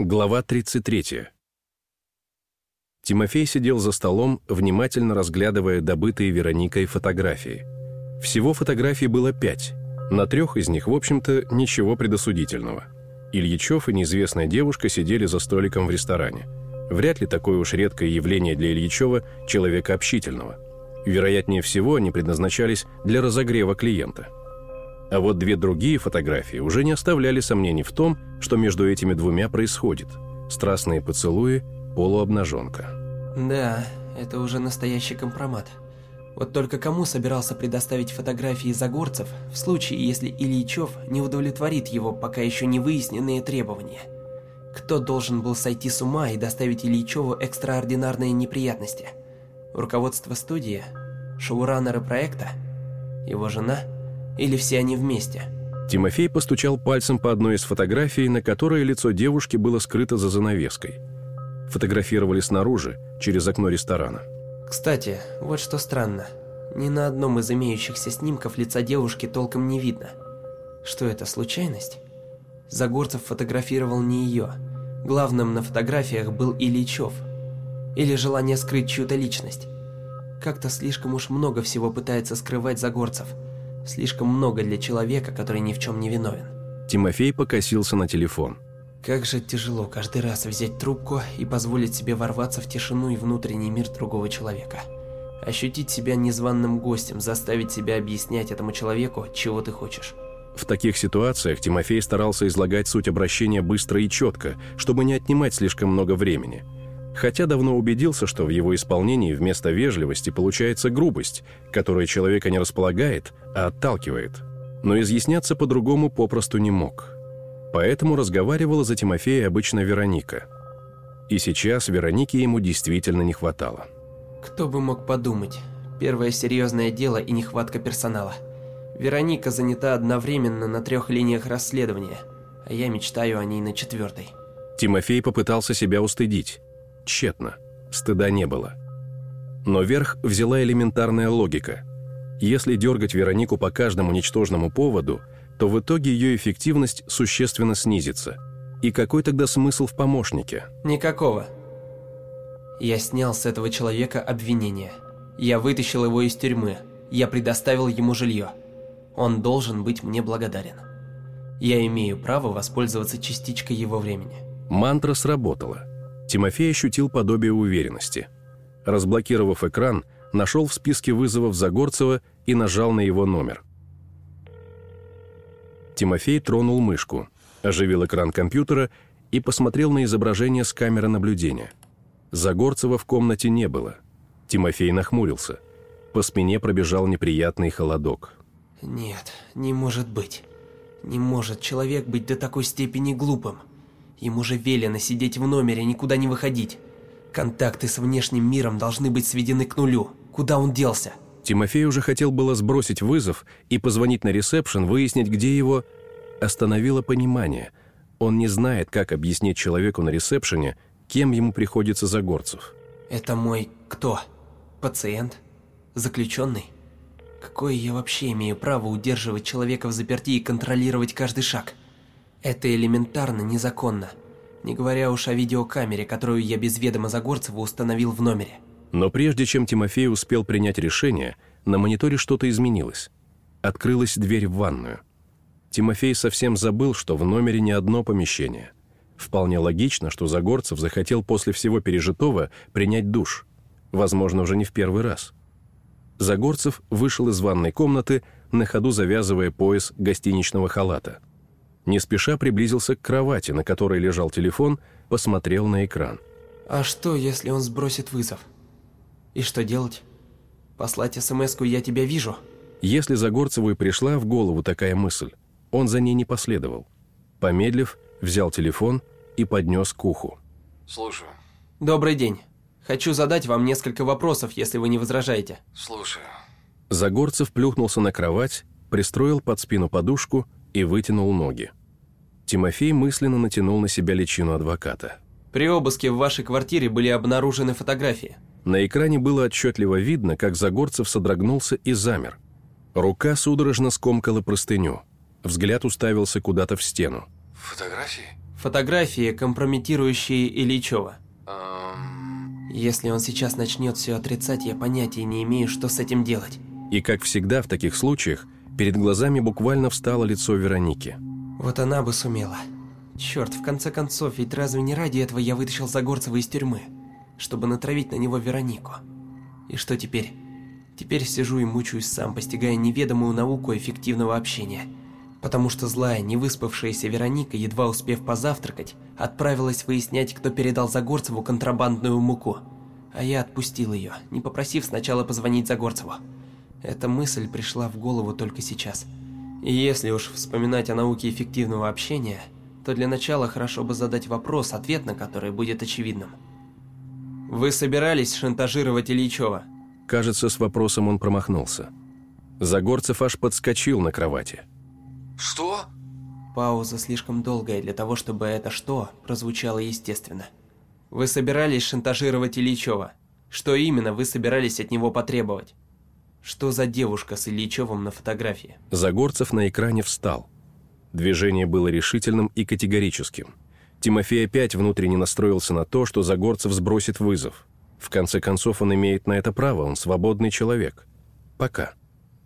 Глава 33. Тимофей сидел за столом, внимательно разглядывая добытые Вероникой фотографии. Всего фотографий было пять. На трех из них, в общем-то, ничего предосудительного. Ильичев и неизвестная девушка сидели за столиком в ресторане. Вряд ли такое уж редкое явление для Ильичева человека общительного. Вероятнее всего, они предназначались для разогрева клиента – а вот две другие фотографии уже не оставляли сомнений в том, что между этими двумя происходит. Страстные поцелуи, полуобнаженка. Да, это уже настоящий компромат. Вот только кому собирался предоставить фотографии Загорцев в случае, если Ильичев не удовлетворит его пока еще не выясненные требования? Кто должен был сойти с ума и доставить Ильичеву экстраординарные неприятности? Руководство студии? Шоураннеры проекта? Его жена? Или все они вместе? Тимофей постучал пальцем по одной из фотографий, на которой лицо девушки было скрыто за занавеской. Фотографировали снаружи, через окно ресторана. Кстати, вот что странно. Ни на одном из имеющихся снимков лица девушки толком не видно. Что это, случайность? Загорцев фотографировал не ее. Главным на фотографиях был Ильичев. Или желание скрыть чью-то личность. Как-то слишком уж много всего пытается скрывать Загорцев – Слишком много для человека, который ни в чем не виновен. Тимофей покосился на телефон. Как же тяжело каждый раз взять трубку и позволить себе ворваться в тишину и внутренний мир другого человека. Ощутить себя незваным гостем, заставить себя объяснять этому человеку, чего ты хочешь. В таких ситуациях Тимофей старался излагать суть обращения быстро и четко, чтобы не отнимать слишком много времени – хотя давно убедился, что в его исполнении вместо вежливости получается грубость, которая человека не располагает, а отталкивает. Но изъясняться по-другому попросту не мог. Поэтому разговаривала за Тимофея обычно Вероника. И сейчас Вероники ему действительно не хватало. Кто бы мог подумать. Первое серьезное дело и нехватка персонала. Вероника занята одновременно на трех линиях расследования, а я мечтаю о ней на четвертой. Тимофей попытался себя устыдить. Тщетно. Стыда не было. Но верх взяла элементарная логика. Если дергать Веронику по каждому ничтожному поводу, то в итоге ее эффективность существенно снизится. И какой тогда смысл в помощнике? Никакого. Я снял с этого человека обвинение. Я вытащил его из тюрьмы. Я предоставил ему жилье. Он должен быть мне благодарен. Я имею право воспользоваться частичкой его времени. Мантра сработала. Тимофей ощутил подобие уверенности. Разблокировав экран, нашел в списке вызовов Загорцева и нажал на его номер. Тимофей тронул мышку, оживил экран компьютера и посмотрел на изображение с камеры наблюдения. Загорцева в комнате не было. Тимофей нахмурился. По спине пробежал неприятный холодок. «Нет, не может быть. Не может человек быть до такой степени глупым. Ему же велено сидеть в номере, никуда не выходить. Контакты с внешним миром должны быть сведены к нулю. Куда он делся? Тимофей уже хотел было сбросить вызов и позвонить на ресепшн, выяснить, где его... Остановило понимание. Он не знает, как объяснить человеку на ресепшене, кем ему приходится Загорцев. Это мой кто? Пациент? Заключенный? Какое я вообще имею право удерживать человека в заперти и контролировать каждый шаг? Это элементарно незаконно. Не говоря уж о видеокамере, которую я без ведома Загорцева установил в номере. Но прежде чем Тимофей успел принять решение, на мониторе что-то изменилось. Открылась дверь в ванную. Тимофей совсем забыл, что в номере не одно помещение. Вполне логично, что Загорцев захотел после всего пережитого принять душ. Возможно, уже не в первый раз. Загорцев вышел из ванной комнаты, на ходу завязывая пояс гостиничного халата – не спеша приблизился к кровати, на которой лежал телефон, посмотрел на экран. «А что, если он сбросит вызов? И что делать? Послать смс-ку «Я тебя вижу»?» Если Загорцеву и пришла в голову такая мысль, он за ней не последовал. Помедлив, взял телефон и поднес к уху. «Слушаю». «Добрый день. Хочу задать вам несколько вопросов, если вы не возражаете». «Слушаю». Загорцев плюхнулся на кровать, пристроил под спину подушку и вытянул ноги. Тимофей мысленно натянул на себя личину адвоката. «При обыске в вашей квартире были обнаружены фотографии». На экране было отчетливо видно, как Загорцев содрогнулся и замер. Рука судорожно скомкала простыню. Взгляд уставился куда-то в стену. «Фотографии?» Фотографии, компрометирующие Ильичева. Эм... Если он сейчас начнет все отрицать, я понятия не имею, что с этим делать. И как всегда в таких случаях, перед глазами буквально встало лицо Вероники. Вот она бы сумела. Черт, в конце концов, ведь разве не ради этого я вытащил Загорцева из тюрьмы? Чтобы натравить на него Веронику. И что теперь? Теперь сижу и мучаюсь сам, постигая неведомую науку эффективного общения. Потому что злая, невыспавшаяся Вероника, едва успев позавтракать, отправилась выяснять, кто передал Загорцеву контрабандную муку. А я отпустил ее, не попросив сначала позвонить Загорцеву. Эта мысль пришла в голову только сейчас. И если уж вспоминать о науке эффективного общения, то для начала хорошо бы задать вопрос, ответ на который будет очевидным. Вы собирались шантажировать Ильичева? Кажется, с вопросом он промахнулся. Загорцев аж подскочил на кровати. Что? Пауза слишком долгая для того, чтобы это «что» прозвучало естественно. Вы собирались шантажировать Ильичева? Что именно вы собирались от него потребовать? Что за девушка с Ильичевым на фотографии? Загорцев на экране встал. Движение было решительным и категорическим. Тимофей опять внутренне настроился на то, что Загорцев сбросит вызов. В конце концов, он имеет на это право, он свободный человек. Пока.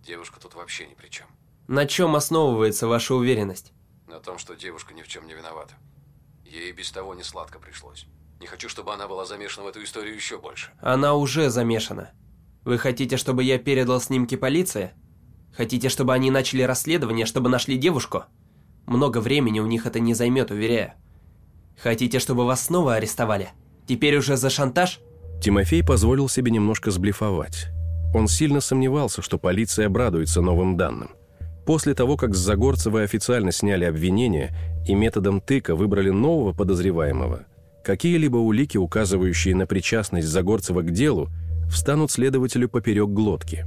Девушка тут вообще ни при чем. На чем основывается ваша уверенность? На том, что девушка ни в чем не виновата. Ей без того не сладко пришлось. Не хочу, чтобы она была замешана в эту историю еще больше. Она уже замешана. Вы хотите, чтобы я передал снимки полиции? Хотите, чтобы они начали расследование, чтобы нашли девушку? Много времени у них это не займет, уверяю. Хотите, чтобы вас снова арестовали? Теперь уже за шантаж? Тимофей позволил себе немножко сблифовать. Он сильно сомневался, что полиция обрадуется новым данным. После того, как с Загорцева официально сняли обвинение и методом тыка выбрали нового подозреваемого, какие-либо улики, указывающие на причастность Загорцева к делу, встанут следователю поперек глотки.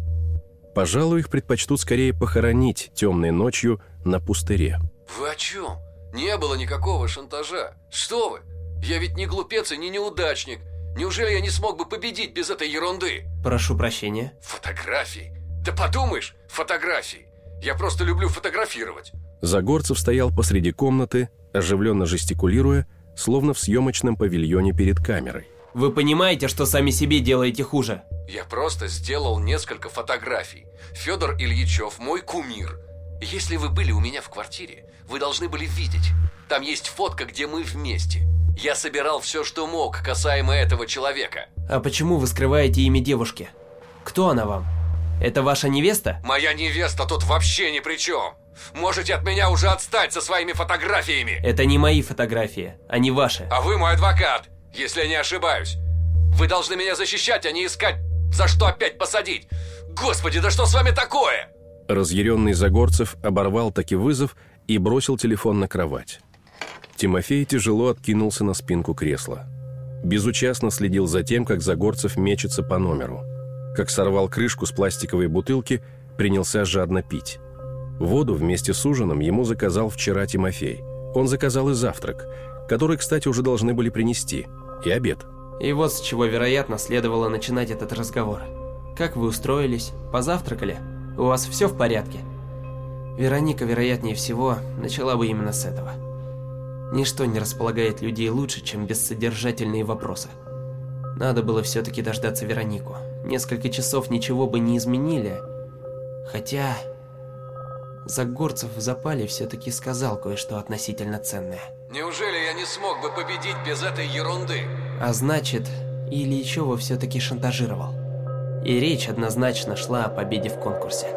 Пожалуй, их предпочтут скорее похоронить темной ночью на пустыре. Вы о чем? Не было никакого шантажа. Что вы? Я ведь не глупец и не неудачник. Неужели я не смог бы победить без этой ерунды? Прошу прощения. Фотографии? Да подумаешь, фотографии. Я просто люблю фотографировать. Загорцев стоял посреди комнаты, оживленно жестикулируя, словно в съемочном павильоне перед камерой. Вы понимаете, что сами себе делаете хуже? Я просто сделал несколько фотографий. Федор Ильичев мой кумир. Если вы были у меня в квартире, вы должны были видеть. Там есть фотка, где мы вместе. Я собирал все, что мог, касаемо этого человека. А почему вы скрываете имя девушки? Кто она вам? Это ваша невеста? Моя невеста тут вообще ни при чем. Можете от меня уже отстать со своими фотографиями. Это не мои фотографии, они ваши. А вы мой адвокат, если я не ошибаюсь. Вы должны меня защищать, а не искать, за что опять посадить. Господи, да что с вами такое? Разъяренный Загорцев оборвал таки вызов и бросил телефон на кровать. Тимофей тяжело откинулся на спинку кресла. Безучастно следил за тем, как Загорцев мечется по номеру. Как сорвал крышку с пластиковой бутылки, принялся жадно пить. Воду вместе с ужином ему заказал вчера Тимофей. Он заказал и завтрак, который, кстати, уже должны были принести, и обед. И вот с чего, вероятно, следовало начинать этот разговор. Как вы устроились? Позавтракали? У вас все в порядке? Вероника, вероятнее всего, начала бы именно с этого. Ничто не располагает людей лучше, чем бессодержательные вопросы. Надо было все-таки дождаться Веронику. Несколько часов ничего бы не изменили. Хотя... Загорцев в запале все-таки сказал кое-что относительно ценное. Неужели я не смог бы победить без этой ерунды? А значит, Ильичева все-таки шантажировал. И речь однозначно шла о победе в конкурсе.